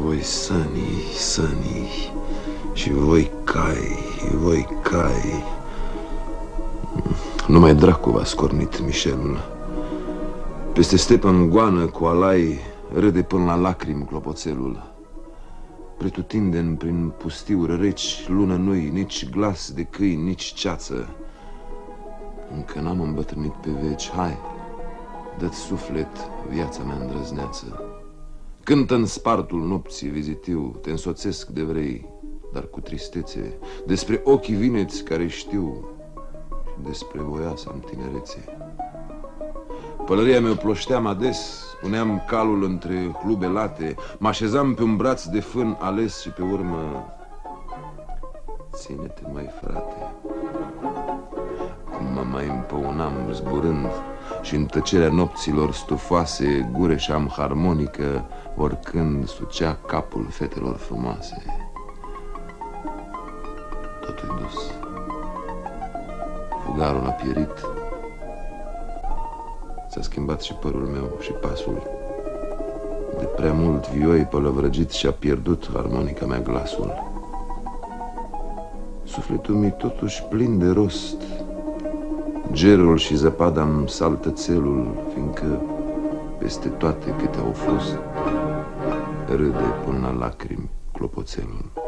Voi sănii, sănii Și voi cai, voi cai. Numai dracu v-a scornit Michelul Peste stepă în goană cu alai Râde până la lacrimi clopoțelul. Pretutindeni prin pustiuri reci Lună nu nici glas de câini, nici ceață. Încă n-am îmbătrânit pe veci. Hai, dă-ți suflet viața mea îndrăzneață Cântă în spartul nopții vizitiu Te însoțesc de vrei, dar cu tristețe Despre ochii vineți care știu Despre voiasa în tinerețe. Pălăria mea ploșteam ades Puneam calul între clube late Mă așezam pe un braț de fân ales Și pe urmă Ține-te, mai frate zburând și în tăcerea nopților stufoase Gureșam harmonică Oricând sucea capul fetelor frumoase. Totul dus. Fugarul a pierit. S-a schimbat și părul meu și pasul. De prea mult vioi pălăvrăgit Și-a pierdut harmonica mea glasul. Sufletul mi totuși plin de rost Gerul și zăpada-mi saltă țelul, fiindcă peste toate câte au fost, râde până la lacrimi clopoțelul.